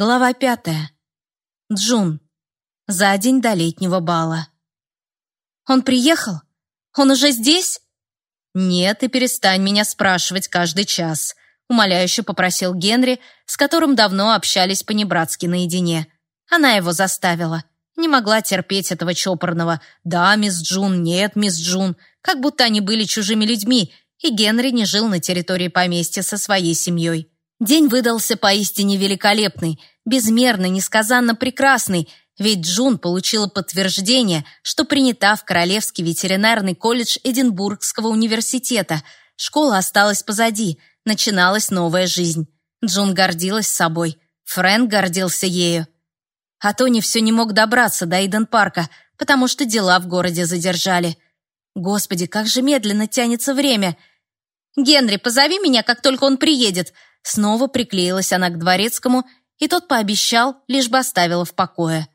Глава пятая. Джун. За день до летнего бала. «Он приехал? Он уже здесь?» «Нет, и перестань меня спрашивать каждый час», умоляюще попросил Генри, с которым давно общались по-небратски наедине. Она его заставила. Не могла терпеть этого чопорного «Да, мисс Джун, нет, мисс Джун», как будто они были чужими людьми, и Генри не жил на территории поместья со своей семьей. День выдался поистине великолепный, безмерно, несказанно прекрасный, ведь Джун получила подтверждение, что принята в Королевский ветеринарный колледж Эдинбургского университета. Школа осталась позади, начиналась новая жизнь. Джун гордилась собой, Фрэнк гордился ею. А Тони все не мог добраться до Иден-парка, потому что дела в городе задержали. Господи, как же медленно тянется время. «Генри, позови меня, как только он приедет», Снова приклеилась она к дворецкому, и тот пообещал, лишь бы оставила в покое.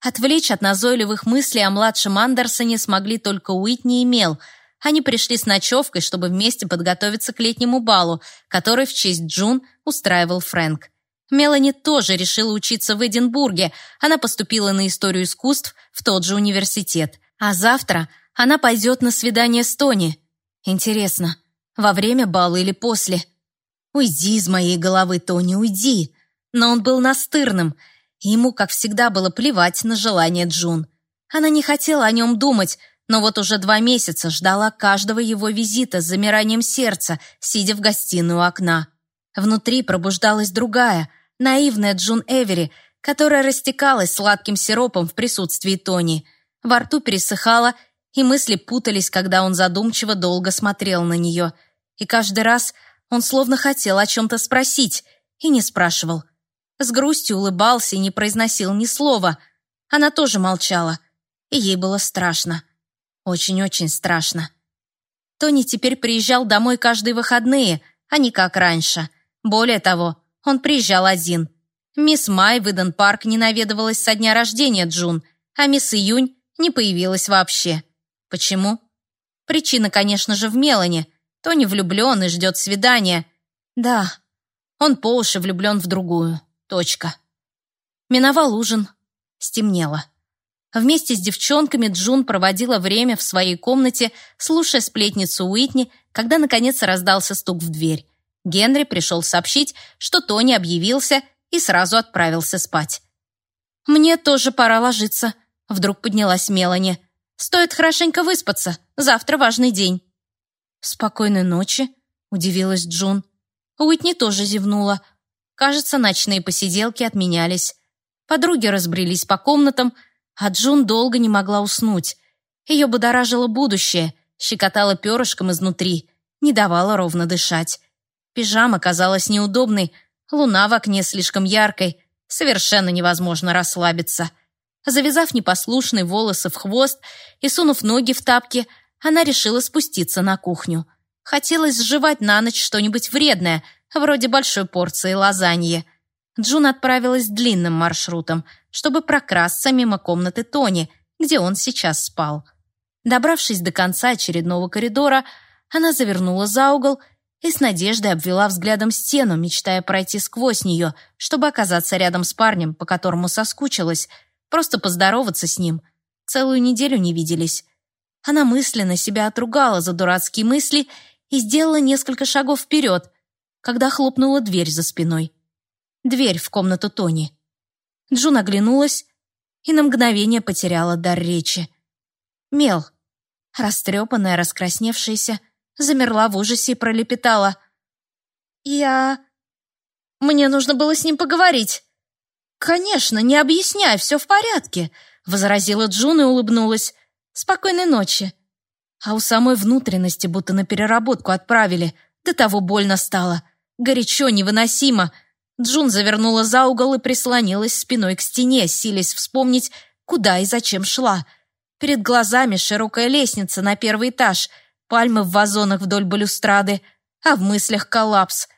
Отвлечь от назойливых мыслей о младшем Андерсоне смогли только Уитни и Мел. Они пришли с ночевкой, чтобы вместе подготовиться к летнему балу, который в честь Джун устраивал Фрэнк. Мелани тоже решила учиться в Эдинбурге. Она поступила на историю искусств в тот же университет. А завтра она пойдет на свидание с Тони. Интересно, во время бала или после? «Уйди из моей головы, Тони, уйди!» Но он был настырным, и ему, как всегда, было плевать на желание Джун. Она не хотела о нем думать, но вот уже два месяца ждала каждого его визита с замиранием сердца, сидя в гостиной у окна. Внутри пробуждалась другая, наивная Джун Эвери, которая растекалась сладким сиропом в присутствии Тони. Во рту пересыхала, и мысли путались, когда он задумчиво долго смотрел на нее. И каждый раз он словно хотел о чем-то спросить и не спрашивал. С грустью улыбался и не произносил ни слова. Она тоже молчала, и ей было страшно. Очень-очень страшно. Тони теперь приезжал домой каждые выходные, а не как раньше. Более того, он приезжал один. Мисс Май в Иден Парк не наведывалась со дня рождения Джун, а мисс Июнь не появилась вообще. Почему? Причина, конечно же, в Мелане. Тони влюблен и ждет свидания. Да, он по уши влюблен в другую. Точка. Миновал ужин. Стемнело. Вместе с девчонками Джун проводила время в своей комнате, слушая сплетницу Уитни, когда наконец раздался стук в дверь. Генри пришел сообщить, что Тони объявился и сразу отправился спать. «Мне тоже пора ложиться», — вдруг поднялась Мелани. «Стоит хорошенько выспаться. Завтра важный день». «Спокойной ночи», — удивилась Джун. Уитни тоже зевнула. Кажется, ночные посиделки отменялись. Подруги разбрелись по комнатам, а Джун долго не могла уснуть. Ее будоражило будущее, щекотало перышком изнутри, не давала ровно дышать. Пижама казалась неудобной, луна в окне слишком яркой, совершенно невозможно расслабиться. Завязав непослушные волосы в хвост и сунув ноги в тапки, она решила спуститься на кухню. Хотелось сживать на ночь что-нибудь вредное, вроде большой порции лазаньи. Джун отправилась длинным маршрутом, чтобы прокрасться мимо комнаты Тони, где он сейчас спал. Добравшись до конца очередного коридора, она завернула за угол и с надеждой обвела взглядом стену, мечтая пройти сквозь нее, чтобы оказаться рядом с парнем, по которому соскучилась, просто поздороваться с ним. Целую неделю не виделись. Она мысленно себя отругала за дурацкие мысли и сделала несколько шагов вперед, когда хлопнула дверь за спиной. Дверь в комнату Тони. Джун оглянулась и на мгновение потеряла дар речи. Мел, растрепанная, раскрасневшаяся, замерла в ужасе и пролепетала. «Я... Мне нужно было с ним поговорить». «Конечно, не объясняй, все в порядке», — возразила Джун и улыбнулась. Спокойной ночи. А у самой внутренности будто на переработку отправили. До того больно стало. Горячо, невыносимо. Джун завернула за угол и прислонилась спиной к стене, силясь вспомнить, куда и зачем шла. Перед глазами широкая лестница на первый этаж, пальмы в вазонах вдоль балюстрады, а в мыслях коллапс.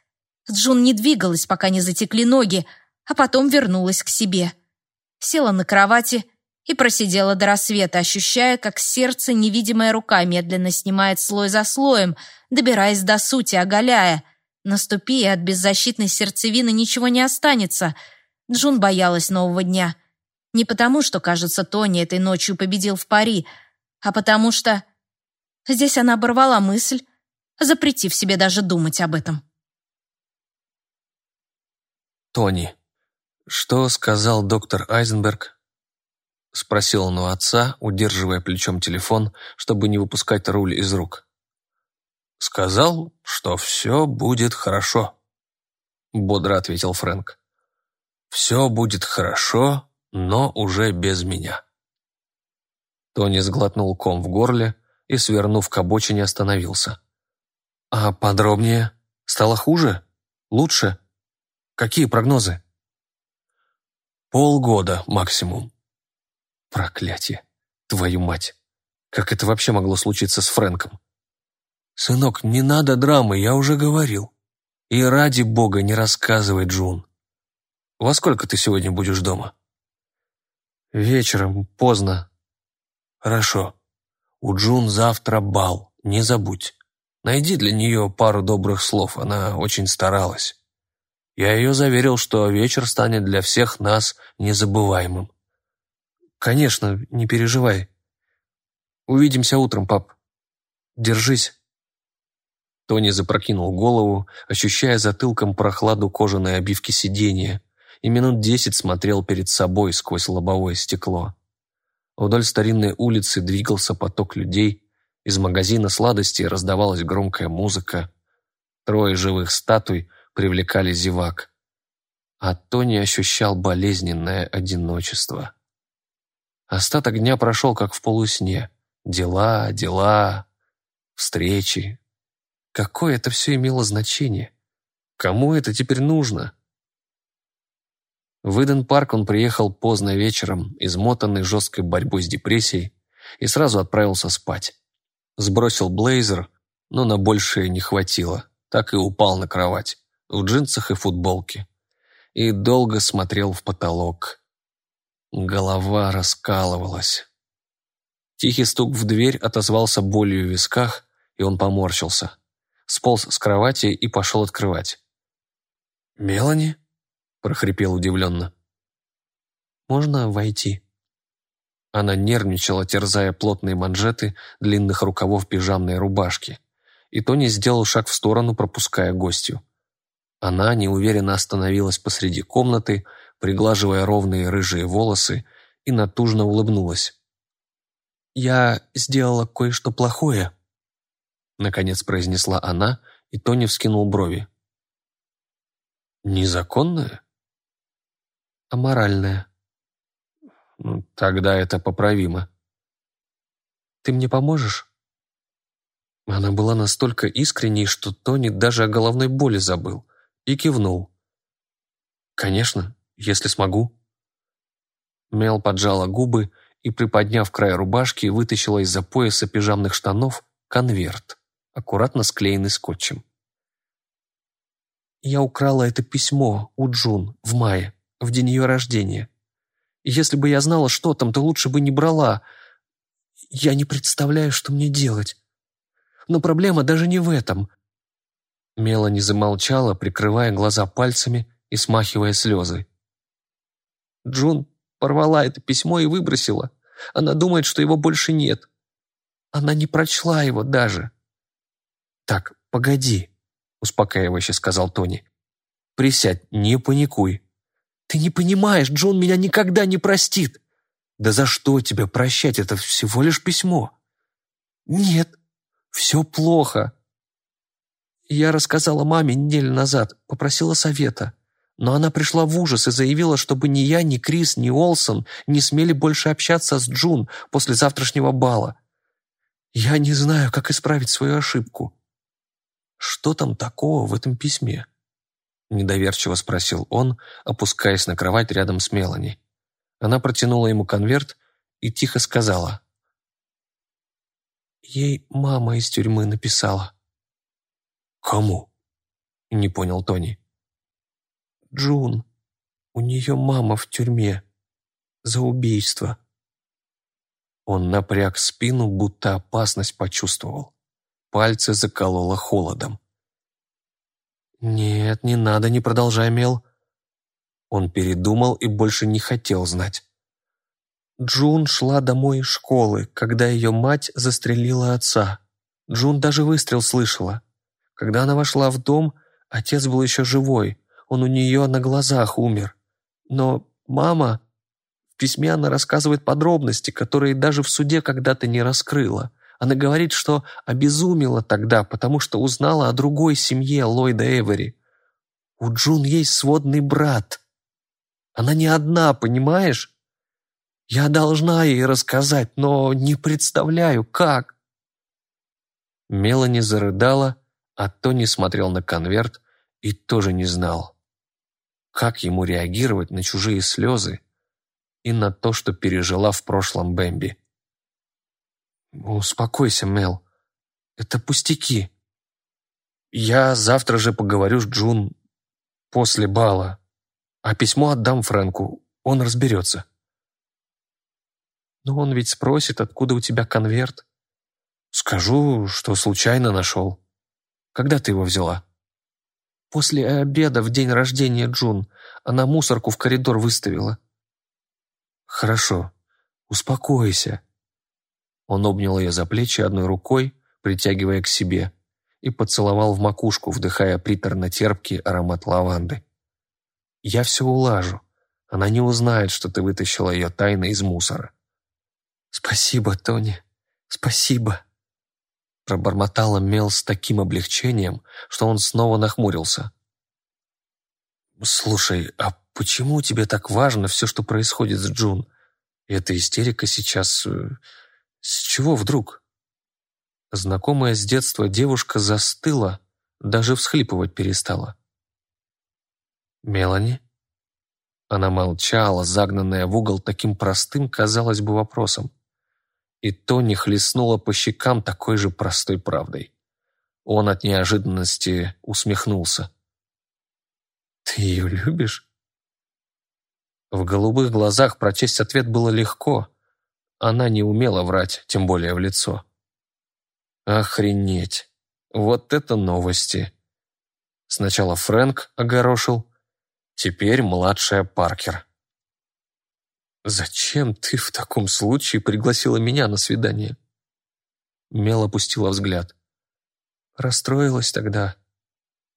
Джун не двигалась, пока не затекли ноги, а потом вернулась к себе. Села на кровати и просидела до рассвета, ощущая, как сердце невидимая рука медленно снимает слой за слоем, добираясь до сути, оголяя. Наступи, и от беззащитной сердцевины ничего не останется. Джун боялась нового дня. Не потому, что, кажется, Тони этой ночью победил в пари, а потому что... Здесь она оборвала мысль, запретив себе даже думать об этом. Тони. Что сказал доктор Айзенберг? Спросил он у отца, удерживая плечом телефон, чтобы не выпускать руль из рук. Сказал, что все будет хорошо. Бодро ответил Фрэнк. Все будет хорошо, но уже без меня. Тони сглотнул ком в горле и, свернув к обочине, остановился. «А подробнее? Стало хуже? Лучше? Какие прогнозы?» «Полгода максимум». «Проклятие! Твою мать! Как это вообще могло случиться с Фрэнком?» «Сынок, не надо драмы, я уже говорил. И ради бога не рассказывай, Джун. Во сколько ты сегодня будешь дома?» «Вечером, поздно». «Хорошо. У Джун завтра бал, не забудь. Найди для нее пару добрых слов, она очень старалась. Я ее заверил, что вечер станет для всех нас незабываемым. Конечно, не переживай. Увидимся утром, пап. Держись. Тони запрокинул голову, ощущая затылком прохладу кожаной обивки сиденья, и минут десять смотрел перед собой сквозь лобовое стекло. Вдоль старинной улицы двигался поток людей, из магазина сладостей раздавалась громкая музыка. Трое живых статуй привлекали зевак. А Тони ощущал болезненное одиночество. Остаток дня прошел как в полусне. Дела, дела, встречи. Какое это все имело значение? Кому это теперь нужно? В Иден-парк он приехал поздно вечером, измотанный жесткой борьбой с депрессией, и сразу отправился спать. Сбросил блейзер, но на большее не хватило. Так и упал на кровать, в джинсах и футболке. И долго смотрел в потолок. Голова раскалывалась. Тихий стук в дверь отозвался болью в висках, и он поморщился. Сполз с кровати и пошел открывать. «Мелани?» – прохрипел удивленно. «Можно войти?» Она нервничала, терзая плотные манжеты длинных рукавов пижамной рубашки. И Тони сделал шаг в сторону, пропуская гостью. Она неуверенно остановилась посреди комнаты, приглаживая ровные рыжие волосы, и натужно улыбнулась. «Я сделала кое-что плохое», — наконец произнесла она, и Тони вскинул брови. «Незаконное?» «Аморальное», ну, тогда это поправимо. Ты мне поможешь? Она была настолько искренней, что Тони даже о головной боли забыл, и кивнул. «Конечно, если смогу». Мел поджала губы и, приподняв край рубашки, вытащила из-за пояса пижамных штанов конверт, аккуратно склеенный скотчем. «Я украла это письмо у Джун в мае, в день ее рождения. Если бы я знала, что там, то лучше бы не брала. Я не представляю, что мне делать. Но проблема даже не в этом. Мелани замолчала, прикрывая глаза пальцами и смахивая слезы. Джун порвала это письмо и выбросила. Она думает, что его больше нет. Она не прочла его даже. «Так, погоди», — успокаивающе сказал Тони. «Присядь, не паникуй. Ты не понимаешь, Джон меня никогда не простит. Да за что тебя прощать? Это всего лишь письмо. Нет, все плохо. Я рассказала маме неделю назад, попросила совета. Но она пришла в ужас и заявила, чтобы ни я, ни Крис, ни Олсон не смели больше общаться с Джун после завтрашнего бала. Я не знаю, как исправить свою ошибку. Что там такого в этом письме? Недоверчиво спросил он, опускаясь на кровать рядом с Мелани. Она протянула ему конверт и тихо сказала. «Ей мама из тюрьмы написала». «Кому?» — не понял Тони. «Джун. У нее мама в тюрьме. За убийство». Он напряг спину, будто опасность почувствовал. Пальцы закололо холодом. «Нет, не надо, не продолжай, Мел». Он передумал и больше не хотел знать. Джун шла домой из школы, когда ее мать застрелила отца. Джун даже выстрел слышала. Когда она вошла в дом, отец был еще живой, он у нее на глазах умер. Но мама... В письме она рассказывает подробности, которые даже в суде когда-то не раскрыла. Она говорит, что обезумела тогда, потому что узнала о другой семье Ллойда Эвери. У Джун есть сводный брат. Она не одна, понимаешь? Я должна ей рассказать, но не представляю, как. Мелани зарыдала, а Тони смотрел на конверт и тоже не знал, как ему реагировать на чужие слезы и на то, что пережила в прошлом Бэмби. «Успокойся, Мел. Это пустяки. Я завтра же поговорю с Джун после бала, а письмо отдам Фрэнку, он разберется». «Но он ведь спросит, откуда у тебя конверт». «Скажу, что случайно нашел. Когда ты его взяла?» «После обеда в день рождения Джун. Она мусорку в коридор выставила». «Хорошо. Успокойся. Он обнял ее за плечи одной рукой, притягивая к себе, и поцеловал в макушку, вдыхая приторно-терпкий аромат лаванды. «Я все улажу. Она не узнает, что ты вытащила ее тайно из мусора». «Спасибо, Тони, спасибо», пробормотала Мел с таким облегчением, что он снова нахмурился. «Слушай, а почему тебе так важно все, что происходит с Джун? Эта истерика сейчас э, с чего вдруг? Знакомая с детства девушка застыла, даже всхлипывать перестала. «Мелани?» Она молчала, загнанная в угол таким простым, казалось бы, вопросом. И Тони хлестнула по щекам такой же простой правдой. Он от неожиданности усмехнулся. «Ты ее любишь?» В голубых глазах прочесть ответ было легко, она не умела врать, тем более в лицо. Охренеть! Вот это новости! Сначала Фрэнк огорошил, теперь младшая Паркер. «Зачем ты в таком случае пригласила меня на свидание?» Мел опустила взгляд. Расстроилась тогда.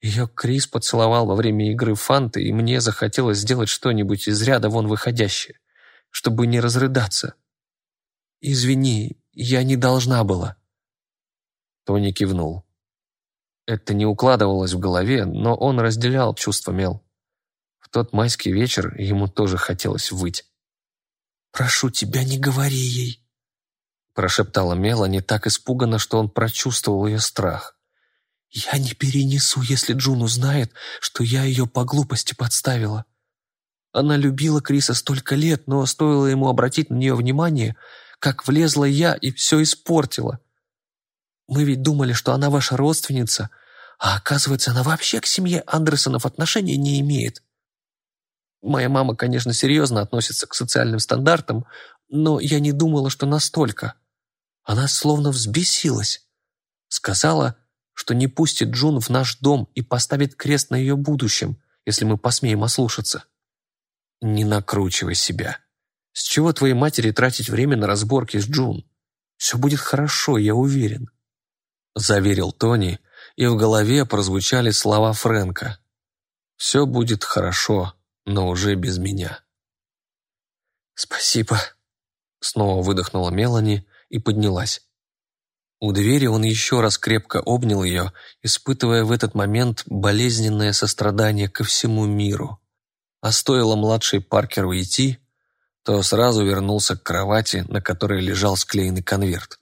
Ее Крис поцеловал во время игры фанты, и мне захотелось сделать что-нибудь из ряда вон выходящее, чтобы не разрыдаться. «Извини, я не должна была». Тони кивнул. Это не укладывалось в голове, но он разделял чувства Мел. В тот майский вечер ему тоже хотелось выть. «Прошу тебя, не говори ей», прошептала Мелани так испуганно, что он прочувствовал ее страх. «Я не перенесу, если Джун узнает, что я ее по глупости подставила. Она любила Криса столько лет, но стоило ему обратить на нее внимание, как влезла я и все испортила. Мы ведь думали, что она ваша родственница, а оказывается, она вообще к семье Андерсонов отношения не имеет. Моя мама, конечно, серьезно относится к социальным стандартам, но я не думала, что настолько. Она словно взбесилась. Сказала, что не пустит Джун в наш дом и поставит крест на ее будущем, если мы посмеем ослушаться. Не накручивай себя. С чего твоей матери тратить время на разборки с Джун? Все будет хорошо, я уверен», — заверил Тони, и в голове прозвучали слова Фрэнка. «Все будет хорошо, но уже без меня». «Спасибо», — снова выдохнула Мелани и поднялась. У двери он еще раз крепко обнял ее, испытывая в этот момент болезненное сострадание ко всему миру. А стоило младшей Паркеру идти, то сразу вернулся к кровати, на которой лежал склеенный конверт.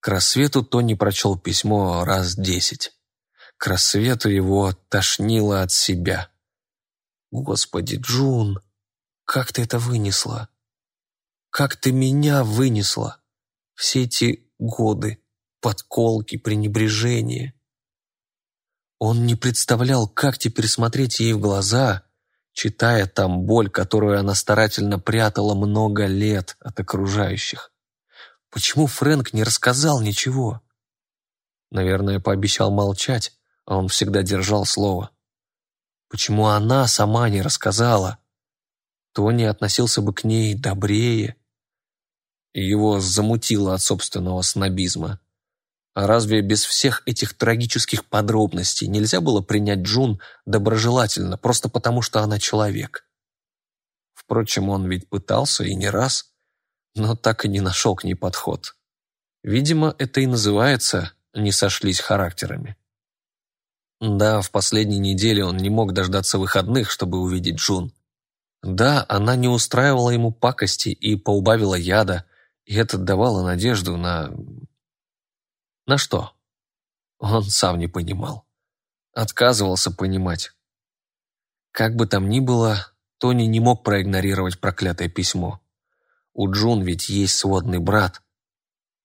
К рассвету Тони прочел письмо раз десять. К рассвету его тошнило от себя. «Господи, Джун, как ты это вынесла? Как ты меня вынесла? Все эти годы, подколки, пренебрежение». Он не представлял, как теперь смотреть ей в глаза, читая там боль, которую она старательно прятала много лет от окружающих. Почему Фрэнк не рассказал ничего? Наверное, пообещал молчать, а он всегда держал слово. Почему она сама не рассказала? Тони относился бы к ней добрее. Его замутило от собственного снобизма. А разве без всех этих трагических подробностей нельзя было принять Джун доброжелательно, просто потому что она человек? Впрочем, он ведь пытался и не раз, но так и не нашел к ней подход. Видимо, это и называется «не сошлись характерами». Да, в последние недели он не мог дождаться выходных, чтобы увидеть Джун. Да, она не устраивала ему пакости и поубавила яда, и это давало надежду на... На что? Он сам не понимал. Отказывался понимать. Как бы там ни было, Тони не мог проигнорировать проклятое письмо. У Джун ведь есть сводный брат.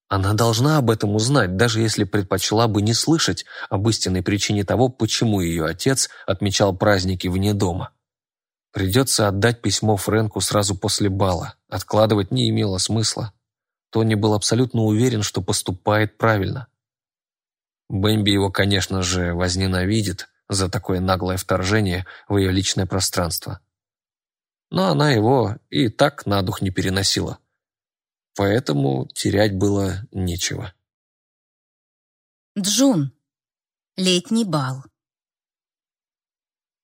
Она должна об этом узнать, даже если предпочла бы не слышать об истинной причине того, почему ее отец отмечал праздники вне дома. Придется отдать письмо Фрэнку сразу после бала. Откладывать не имело смысла. Тони был абсолютно уверен, что поступает правильно. Бэмби его, конечно же, возненавидит за такое наглое вторжение в ее личное пространство но она его и так на дух не переносила. Поэтому терять было нечего. Джун. Летний бал.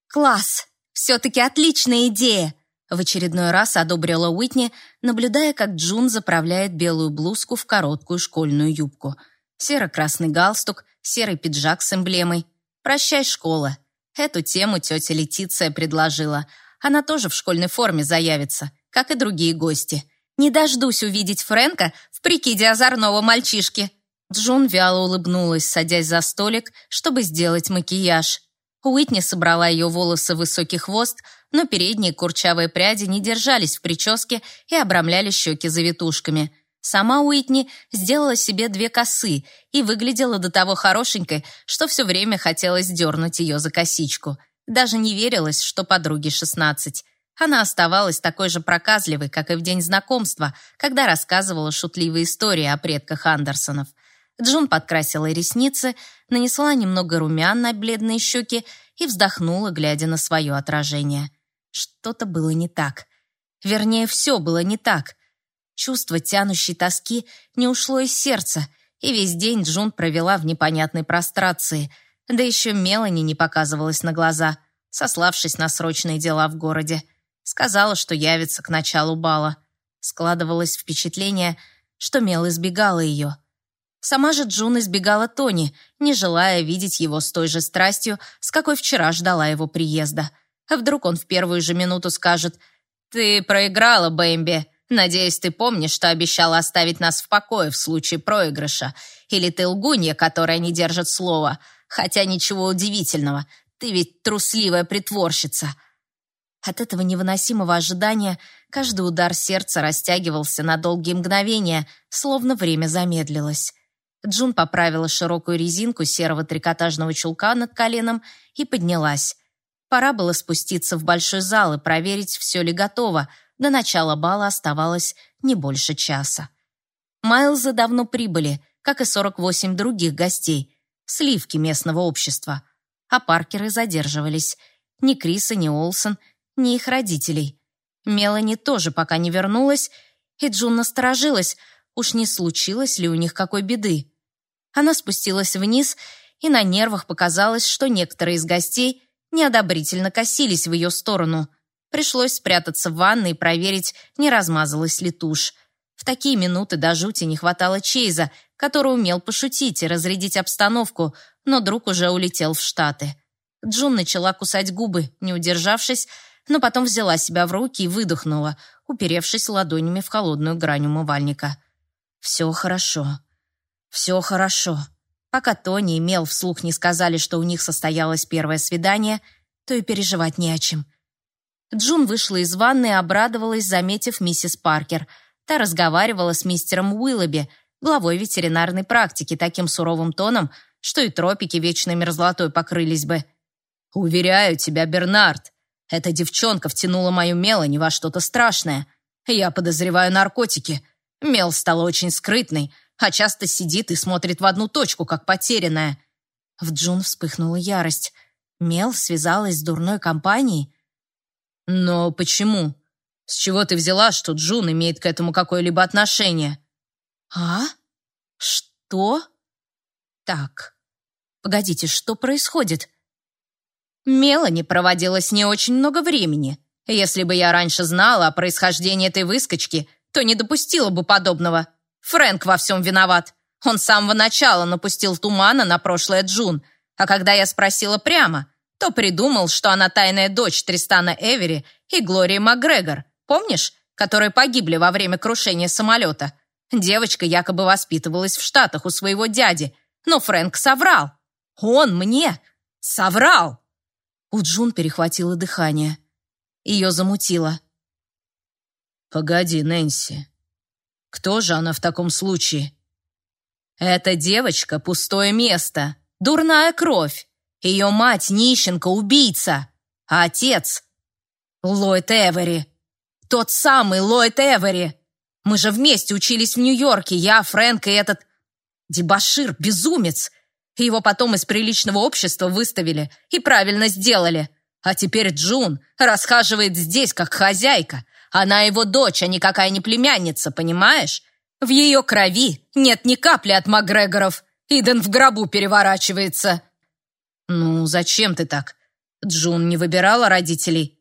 «Класс! Все-таки отличная идея!» В очередной раз одобрила Уитни, наблюдая, как Джун заправляет белую блузку в короткую школьную юбку. Серо-красный галстук, серый пиджак с эмблемой. «Прощай, школа!» Эту тему тетя Летиция предложила – она тоже в школьной форме заявится, как и другие гости. Не дождусь увидеть Фрэнка в прикиде озорного мальчишки. Джун вяло улыбнулась, садясь за столик, чтобы сделать макияж. Уитни собрала ее волосы в высокий хвост, но передние курчавые пряди не держались в прическе и обрамляли щеки завитушками. Сама Уитни сделала себе две косы и выглядела до того хорошенькой, что все время хотелось дернуть ее за косичку – даже не верилось, что подруге 16. Она оставалась такой же проказливой, как и в день знакомства, когда рассказывала шутливые истории о предках Андерсонов. Джун подкрасила ресницы, нанесла немного румян на бледные щеки и вздохнула, глядя на свое отражение. Что-то было не так. Вернее, все было не так. Чувство тянущей тоски не ушло из сердца, и весь день Джун провела в непонятной прострации – да еще Мелани не показывалась на глаза, сославшись на срочные дела в городе. Сказала, что явится к началу бала. Складывалось впечатление, что Мел избегала ее. Сама же Джун избегала Тони, не желая видеть его с той же страстью, с какой вчера ждала его приезда. А вдруг он в первую же минуту скажет «Ты проиграла, Бэмби. Надеюсь, ты помнишь, что обещала оставить нас в покое в случае проигрыша. Или ты лгунья, которая не держит слова. Хотя ничего удивительного, ты ведь трусливая притворщица. От этого невыносимого ожидания каждый удар сердца растягивался на долгие мгновения, словно время замедлилось. Джун поправила широкую резинку серого трикотажного чулка над коленом и поднялась. Пора было спуститься в большой зал и проверить, все ли готово. До начала бала оставалось не больше часа. Майлзы давно прибыли, как и 48 других гостей, сливки местного общества. А Паркеры задерживались. Ни Криса, ни Олсон, ни их родителей. Мелани тоже пока не вернулась, и Джун насторожилась, уж не случилось ли у них какой беды. Она спустилась вниз, и на нервах показалось, что некоторые из гостей неодобрительно косились в ее сторону. Пришлось спрятаться в ванной и проверить, не размазалась ли тушь. В такие минуты до жути не хватало Чейза, который умел пошутить и разрядить обстановку, но друг уже улетел в Штаты. Джун начала кусать губы, не удержавшись, но потом взяла себя в руки и выдохнула, уперевшись ладонями в холодную грань умывальника. «Все хорошо. Все хорошо». Пока Тони и Мел вслух не сказали, что у них состоялось первое свидание, то и переживать не о чем. Джун вышла из ванны и обрадовалась, заметив миссис Паркер – Та разговаривала с мистером Уиллоби, главой ветеринарной практики, таким суровым тоном, что и тропики вечной мерзлотой покрылись бы. «Уверяю тебя, Бернард, эта девчонка втянула мою Мелани во что-то страшное. Я подозреваю наркотики. Мел стала очень скрытной, а часто сидит и смотрит в одну точку, как потерянная». В Джун вспыхнула ярость. Мел связалась с дурной компанией? Но почему? С чего ты взяла, что Джун имеет к этому какое-либо отношение? А? Что? Так, погодите, что происходит? Мелани проводила с ней очень много времени. Если бы я раньше знала о происхождении этой выскочки, то не допустила бы подобного. Фрэнк во всем виноват. Он с самого начала напустил тумана на прошлое Джун, а когда я спросила прямо, то придумал, что она тайная дочь Тристана Эвери и Глории Макгрегор, помнишь, которые погибли во время крушения самолета. Девочка якобы воспитывалась в Штатах у своего дяди, но Фрэнк соврал. Он мне соврал. У Джун перехватило дыхание. Ее замутило. «Погоди, Нэнси. Кто же она в таком случае?» «Эта девочка — пустое место, дурная кровь. Ее мать — нищенка, убийца, а отец — Ллойд Эвери. Тот самый Ллойд Эвери. Мы же вместе учились в Нью-Йорке, я, Фрэнк и этот дебошир, безумец. Его потом из приличного общества выставили и правильно сделали. А теперь Джун расхаживает здесь, как хозяйка. Она его дочь, а никакая не племянница, понимаешь? В ее крови нет ни капли от Макгрегоров. Иден в гробу переворачивается. Ну, зачем ты так? Джун не выбирала родителей.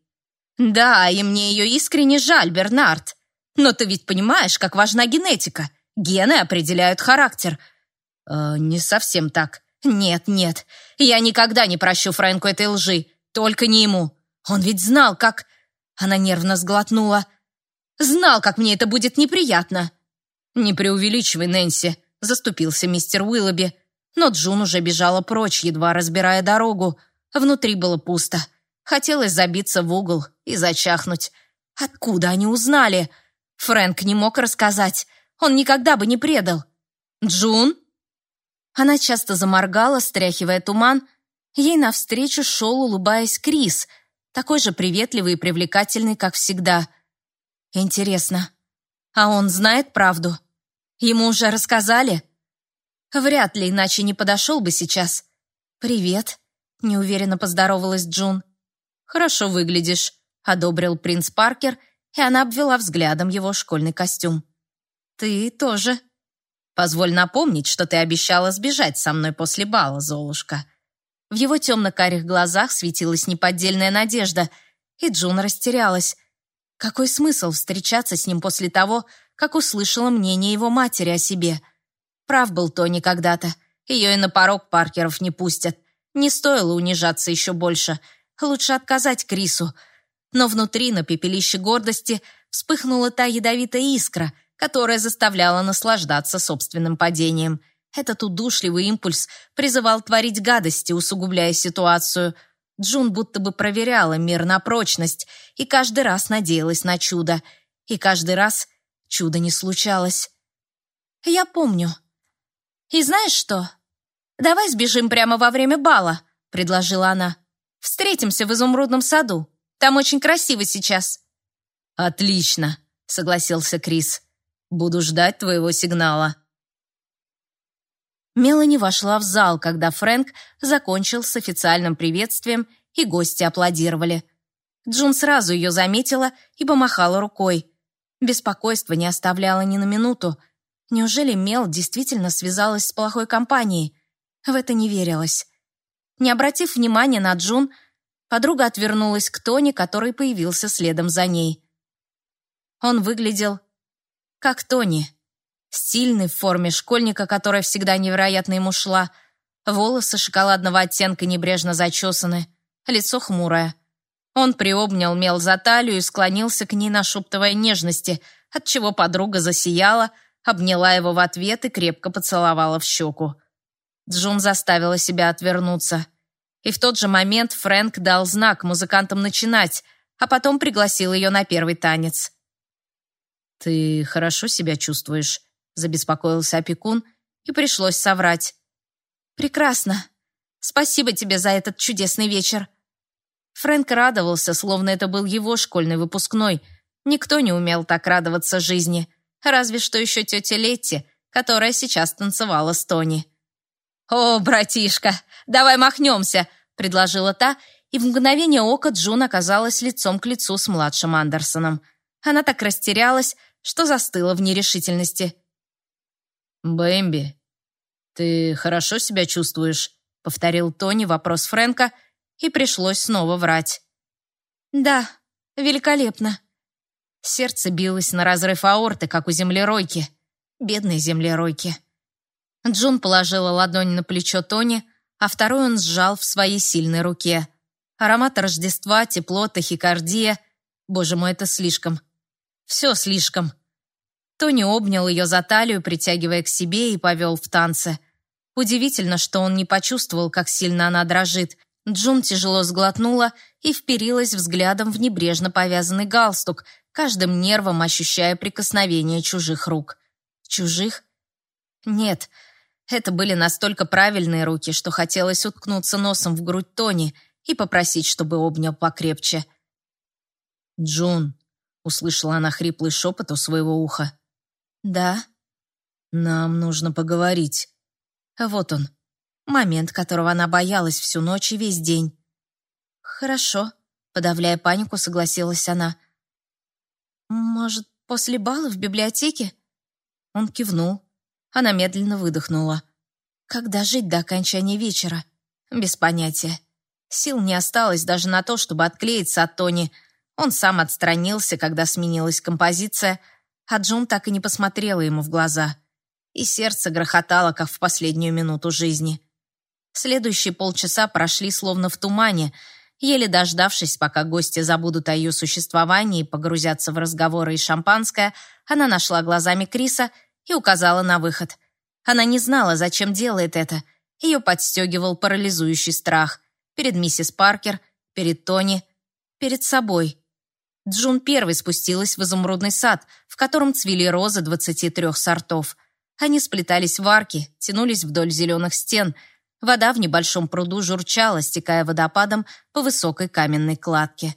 Да, и мне ее искренне жаль, Бернард. Но ты ведь понимаешь, как важна генетика. Гены определяют характер. Э, не совсем так. Нет, нет. Я никогда не прощу Фрэнку этой лжи. Только не ему. Он ведь знал, как... Она нервно сглотнула. Знал, как мне это будет неприятно. Не преувеличивай, Нэнси, заступился мистер Уиллоби. Но Джун уже бежала прочь, едва разбирая дорогу. Внутри было пусто. Хотелось забиться в угол и зачахнуть. Откуда они узнали? Фрэнк не мог рассказать. Он никогда бы не предал. «Джун?» Она часто заморгала, стряхивая туман. Ей навстречу шел, улыбаясь, Крис, такой же приветливый и привлекательный, как всегда. Интересно, а он знает правду? Ему уже рассказали? Вряд ли, иначе не подошел бы сейчас. «Привет», — неуверенно поздоровалась Джун. «Хорошо выглядишь», — одобрил принц Паркер, и она обвела взглядом его школьный костюм. «Ты тоже», Позволь напомнить, что ты обещала сбежать со мной после бала, Золушка». В его темно-карих глазах светилась неподдельная надежда, и Джун растерялась. Какой смысл встречаться с ним после того, как услышала мнение его матери о себе? Прав был Тони когда-то. Ее и на порог Паркеров не пустят. Не стоило унижаться еще больше. Лучше отказать Крису. Но внутри, на пепелище гордости, вспыхнула та ядовитая искра — которая заставляла наслаждаться собственным падением. Этот удушливый импульс призывал творить гадости, усугубляя ситуацию. Джун будто бы проверяла мир на прочность и каждый раз надеялась на чудо. И каждый раз чудо не случалось. «Я помню. И знаешь что? Давай сбежим прямо во время бала», — предложила она. «Встретимся в изумрудном саду. Там очень красиво сейчас». «Отлично», — согласился Крис. Буду ждать твоего сигнала». Мелани вошла в зал, когда Фрэнк закончил с официальным приветствием, и гости аплодировали. Джун сразу ее заметила и помахала рукой. Беспокойство не оставляло ни на минуту. Неужели Мел действительно связалась с плохой компанией? В это не верилось. Не обратив внимания на Джун, подруга отвернулась к Тони, который появился следом за ней. Он выглядел как Тони. Стильный в форме школьника, которая всегда невероятно ему шла. Волосы шоколадного оттенка небрежно зачесаны. Лицо хмурое. Он приобнял Мел за талию и склонился к ней, нашептывая нежности, отчего подруга засияла, обняла его в ответ и крепко поцеловала в щеку. Джун заставила себя отвернуться. И в тот же момент Фрэнк дал знак музыкантам начинать, а потом пригласил ее на первый танец. «Ты хорошо себя чувствуешь?» — забеспокоился опекун, и пришлось соврать. «Прекрасно. Спасибо тебе за этот чудесный вечер». Фрэнк радовался, словно это был его школьный выпускной. Никто не умел так радоваться жизни, разве что еще тетя Летти, которая сейчас танцевала с Тони. «О, братишка, давай махнемся!» предложила та, и в мгновение ока Джун оказалась лицом к лицу с младшим Андерсоном. Она так растерялась, что застыла в нерешительности. «Бэмби, ты хорошо себя чувствуешь?» — повторил Тони вопрос Фрэнка, и пришлось снова врать. «Да, великолепно». Сердце билось на разрыв аорты, как у землеройки. Бедной землеройки. Джун положила ладонь на плечо Тони, а второй он сжал в своей сильной руке. Аромат Рождества, тепло, тахикардия. Боже мой, это слишком. Все слишком. Тони обнял ее за талию, притягивая к себе, и повел в танце. Удивительно, что он не почувствовал, как сильно она дрожит. Джун тяжело сглотнула и вперилась взглядом в небрежно повязанный галстук, каждым нервом ощущая прикосновение чужих рук. Чужих? Нет, это были настолько правильные руки, что хотелось уткнуться носом в грудь Тони и попросить, чтобы обнял покрепче. «Джун», — услышала она хриплый шепот у своего уха. «Да?» «Нам нужно поговорить». Вот он, момент, которого она боялась всю ночь и весь день. «Хорошо», — подавляя панику, согласилась она. «Может, после бала в библиотеке?» Он кивнул. Она медленно выдохнула. Когда жить до окончания вечера? Без понятия. Сил не осталось даже на то, чтобы отклеиться от Тони. Он сам отстранился, когда сменилась композиция, а Джун так и не посмотрела ему в глаза. И сердце грохотало, как в последнюю минуту жизни. Следующие полчаса прошли словно в тумане, еле дождавшись, пока гости забудут о ее существовании и погрузятся в разговоры и шампанское, она нашла глазами Криса и указала на выход. Она не знала, зачем делает это. Ее подстегивал парализующий страх. Перед миссис Паркер, перед Тони, перед собой. Джун первой спустилась в изумрудный сад, в котором цвели розы 23 сортов. Они сплетались в арки, тянулись вдоль зеленых стен. Вода в небольшом пруду журчала, стекая водопадом по высокой каменной кладке.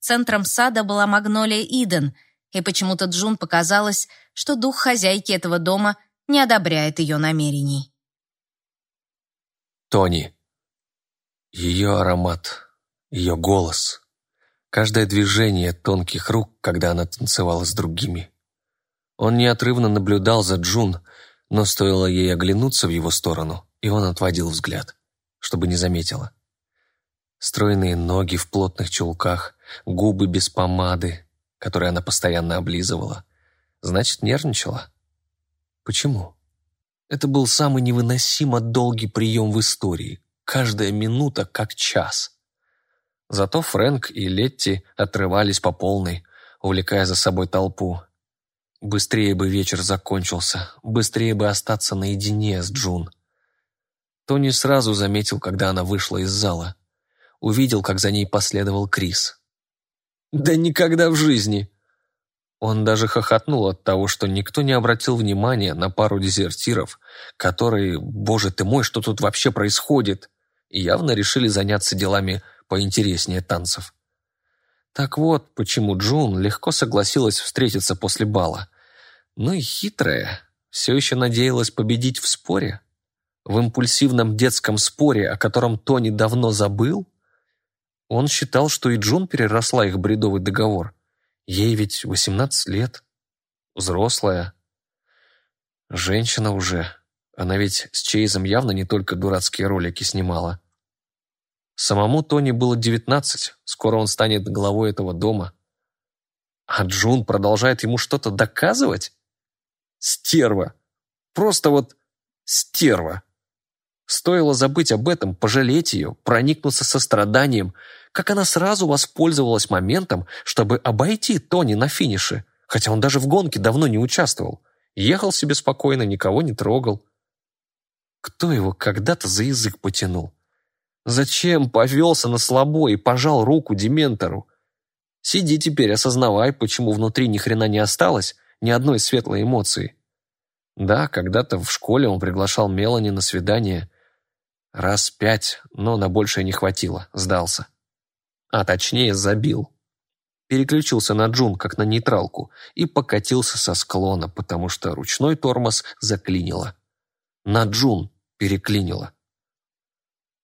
Центром сада была магнолия Иден — и почему-то Джун показалось, что дух хозяйки этого дома не одобряет ее намерений. Тони. Ее аромат, ее голос, каждое движение тонких рук, когда она танцевала с другими. Он неотрывно наблюдал за Джун, но стоило ей оглянуться в его сторону, и он отводил взгляд, чтобы не заметила. Стройные ноги в плотных чулках, губы без помады, который она постоянно облизывала. Значит, нервничала. Почему? Это был самый невыносимо долгий прием в истории. Каждая минута как час. Зато Фрэнк и Летти отрывались по полной, увлекая за собой толпу. Быстрее бы вечер закончился, быстрее бы остаться наедине с Джун. Тони сразу заметил, когда она вышла из зала. Увидел, как за ней последовал Крис. Да никогда в жизни. Он даже хохотнул от того, что никто не обратил внимания на пару дезертиров, которые, боже ты мой, что тут вообще происходит, и явно решили заняться делами поинтереснее танцев. Так вот, почему Джун легко согласилась встретиться после бала. Ну и хитрая, все еще надеялась победить в споре. В импульсивном детском споре, о котором Тони давно забыл? Он считал, что и Джун переросла их бредовый договор. Ей ведь 18 лет. Взрослая. Женщина уже. Она ведь с Чейзом явно не только дурацкие ролики снимала. Самому Тони было 19, скоро он станет главой этого дома. А Джун продолжает ему что-то доказывать? Стерва. Просто вот стерва. Стоило забыть об этом, пожалеть ее, проникнуться состраданием, как она сразу воспользовалась моментом, чтобы обойти Тони на финише, хотя он даже в гонке давно не участвовал. Ехал себе спокойно, никого не трогал. Кто его когда-то за язык потянул? Зачем повелся на слабо и пожал руку Дементору? Сиди теперь, осознавай, почему внутри ни хрена не осталось ни одной светлой эмоции. Да, когда-то в школе он приглашал Мелани на свидание. Раз пять, но на большее не хватило, сдался а точнее забил. Переключился на Джун, как на нейтралку, и покатился со склона, потому что ручной тормоз заклинило. На Джун переклинило.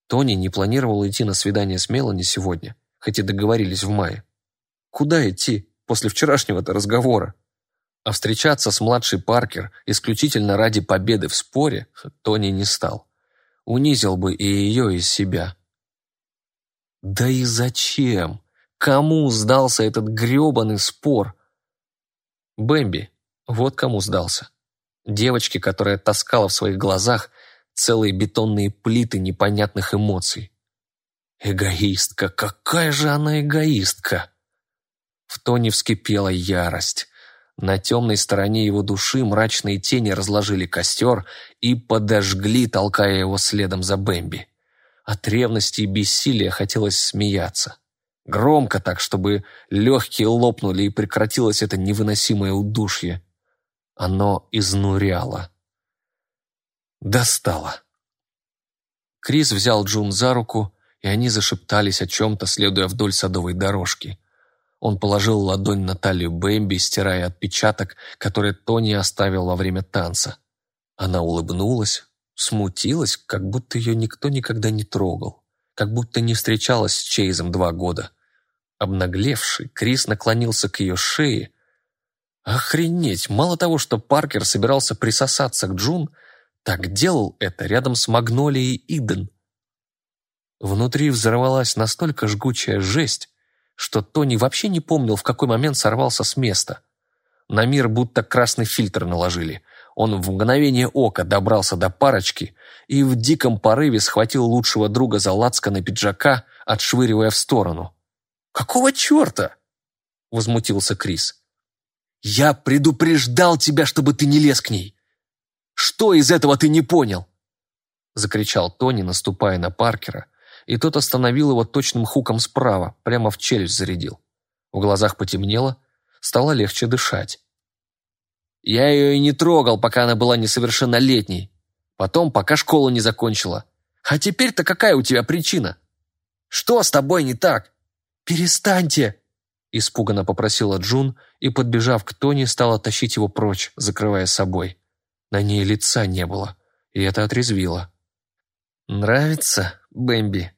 Тони не планировал идти на свидание с Мелани сегодня, хоть и договорились в мае. Куда идти после вчерашнего-то разговора? А встречаться с младшей Паркер исключительно ради победы в споре Тони не стал. Унизил бы и ее, и себя. Да и зачем? Кому сдался этот грёбаный спор? Бэмби, вот кому сдался. Девочке, которая таскала в своих глазах целые бетонные плиты непонятных эмоций. Эгоистка, какая же она эгоистка! В Тони вскипела ярость. На темной стороне его души мрачные тени разложили костер и подожгли, толкая его следом за Бэмби. От ревности и бессилия хотелось смеяться. Громко так, чтобы легкие лопнули и прекратилось это невыносимое удушье. Оно изнуряло. Достало. Крис взял Джун за руку, и они зашептались о чем-то, следуя вдоль садовой дорожки. Он положил ладонь на талию Бэмби, стирая отпечаток, который Тони оставил во время танца. Она улыбнулась, смутилась, как будто ее никто никогда не трогал, как будто не встречалась с Чейзом два года. Обнаглевший, Крис наклонился к ее шее. Охренеть! Мало того, что Паркер собирался присосаться к Джун, так делал это рядом с Магнолией Иден. Внутри взорвалась настолько жгучая жесть, что Тони вообще не помнил, в какой момент сорвался с места. На мир будто красный фильтр наложили. Он в мгновение ока добрался до парочки и в диком порыве схватил лучшего друга за лацканы пиджака, отшвыривая в сторону. «Какого черта?» — возмутился Крис. «Я предупреждал тебя, чтобы ты не лез к ней! Что из этого ты не понял?» Закричал Тони, наступая на Паркера, и тот остановил его точным хуком справа, прямо в челюсть зарядил. В глазах потемнело, стало легче дышать. Я ее и не трогал, пока она была несовершеннолетней. Потом, пока школу не закончила. А теперь-то какая у тебя причина? Что с тобой не так? Перестаньте!» Испуганно попросила Джун и, подбежав к Тони, стала тащить его прочь, закрывая собой. На ней лица не было, и это отрезвило. «Нравится, Бэмби?»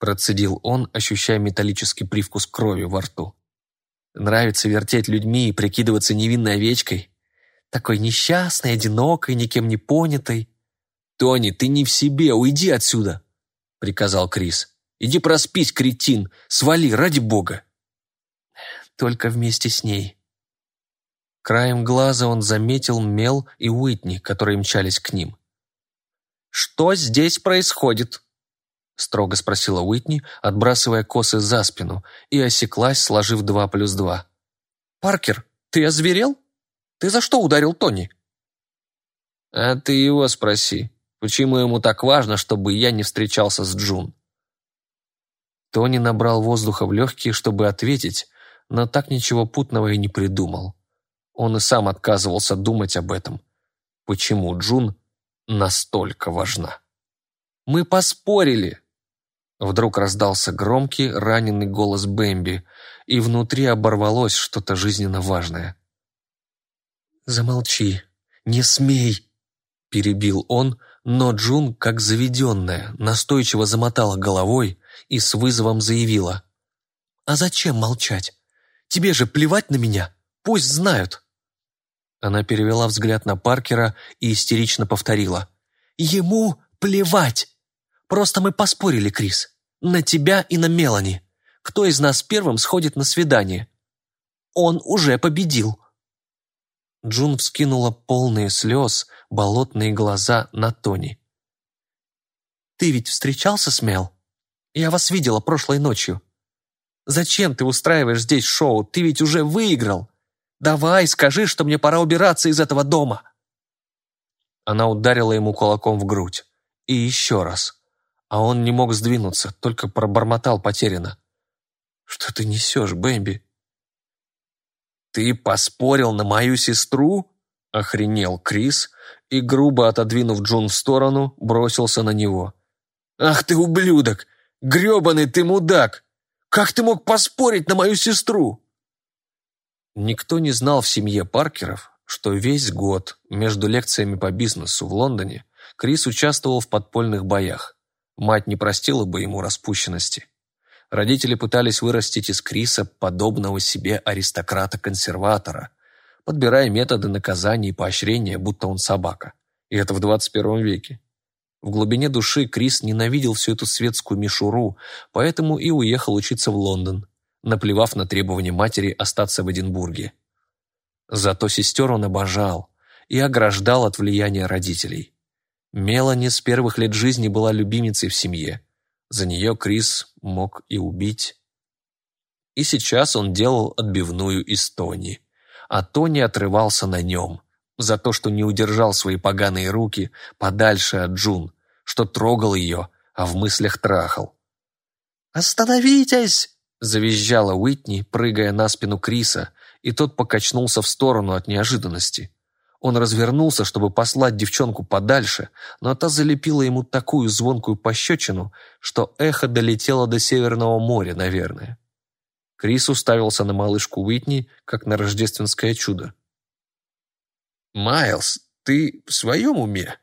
Процедил он, ощущая металлический привкус крови во рту. Нравится вертеть людьми и прикидываться невинной овечкой? Такой несчастной, одинокой, никем не понятой. «Тони, ты не в себе, уйди отсюда!» Приказал Крис. «Иди проспись, кретин! Свали, ради бога!» Только вместе с ней. Краем глаза он заметил Мел и Уитни, которые мчались к ним. «Что здесь происходит?» Строго спросила Уитни, отбрасывая косы за спину, и осеклась, сложив два плюс два. «Паркер, ты озверел? Ты за что ударил Тони?» «А ты его спроси, почему ему так важно, чтобы я не встречался с Джун?» Тони набрал воздуха в легкие, чтобы ответить, но так ничего путного и не придумал. Он и сам отказывался думать об этом. Почему Джун настолько важна? «Мы поспорили», Вдруг раздался громкий, раненый голос Бэмби, и внутри оборвалось что-то жизненно важное. «Замолчи, не смей!» – перебил он, но Джун, как заведенная, настойчиво замотала головой и с вызовом заявила. «А зачем молчать? Тебе же плевать на меня, пусть знают!» Она перевела взгляд на Паркера и истерично повторила. «Ему плевать! Просто мы поспорили, Крис. На тебя и на Мелани. Кто из нас первым сходит на свидание? Он уже победил». Джун вскинула полные слез, болотные глаза на Тони. «Ты ведь встречался с Мел? Я вас видела прошлой ночью. Зачем ты устраиваешь здесь шоу? Ты ведь уже выиграл. Давай, скажи, что мне пора убираться из этого дома». Она ударила ему кулаком в грудь. И еще раз а он не мог сдвинуться, только пробормотал потерянно. «Что ты несешь, Бэмби?» «Ты поспорил на мою сестру?» — охренел Крис и, грубо отодвинув Джун в сторону, бросился на него. «Ах ты, ублюдок! грёбаный ты мудак! Как ты мог поспорить на мою сестру?» Никто не знал в семье Паркеров, что весь год между лекциями по бизнесу в Лондоне Крис участвовал в подпольных боях. Мать не простила бы ему распущенности. Родители пытались вырастить из Криса подобного себе аристократа-консерватора, подбирая методы наказания и поощрения, будто он собака. И это в 21 веке. В глубине души Крис ненавидел всю эту светскую мишуру, поэтому и уехал учиться в Лондон, наплевав на требования матери остаться в Эдинбурге. Зато сестер он обожал и ограждал от влияния родителей. Мелани с первых лет жизни была любимицей в семье. За нее Крис мог и убить. И сейчас он делал отбивную из Тони. А Тони отрывался на нем за то, что не удержал свои поганые руки подальше от Джун, что трогал ее, а в мыслях трахал. «Остановитесь!» – завизжала Уитни, прыгая на спину Криса, и тот покачнулся в сторону от неожиданности. Он развернулся, чтобы послать девчонку подальше, но та залепила ему такую звонкую пощечину, что эхо долетело до Северного моря, наверное. Крис уставился на малышку Уитни, как на рождественское чудо. «Майлз, ты в своем уме?»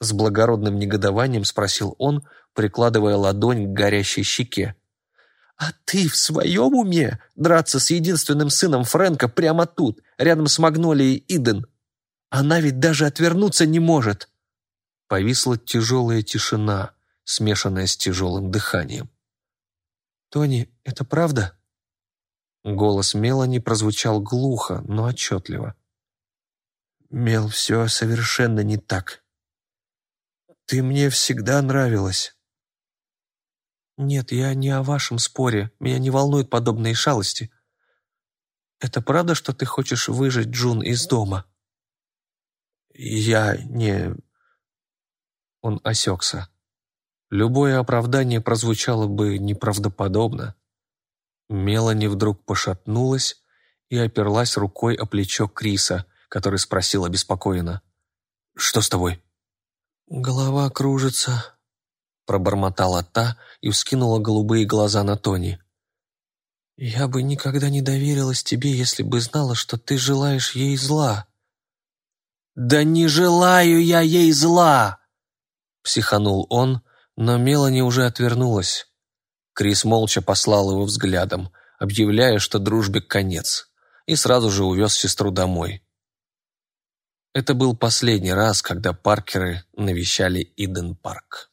С благородным негодованием спросил он, прикладывая ладонь к горящей щеке. «А ты в своем уме драться с единственным сыном Фрэнка прямо тут, рядом с Магнолией Иден? Она ведь даже отвернуться не может!» Повисла тяжелая тишина, смешанная с тяжелым дыханием. «Тони, это правда?» Голос Мелани прозвучал глухо, но отчетливо. «Мел, все совершенно не так. Ты мне всегда нравилась». «Нет, я не о вашем споре. Меня не волнуют подобные шалости. Это правда, что ты хочешь выжить Джун из дома?» «Я не...» Он осекся. Любое оправдание прозвучало бы неправдоподобно. Мелани вдруг пошатнулась и оперлась рукой о плечо Криса, который спросил обеспокоенно. «Что с тобой?» «Голова кружится», — пробормотала та и вскинула голубые глаза на Тони. «Я бы никогда не доверилась тебе, если бы знала, что ты желаешь ей зла». «Да не желаю я ей зла!» Психанул он, но Мелани уже отвернулась. Крис молча послал его взглядом, объявляя, что дружбе конец, и сразу же увез сестру домой. Это был последний раз, когда Паркеры навещали Иден-парк.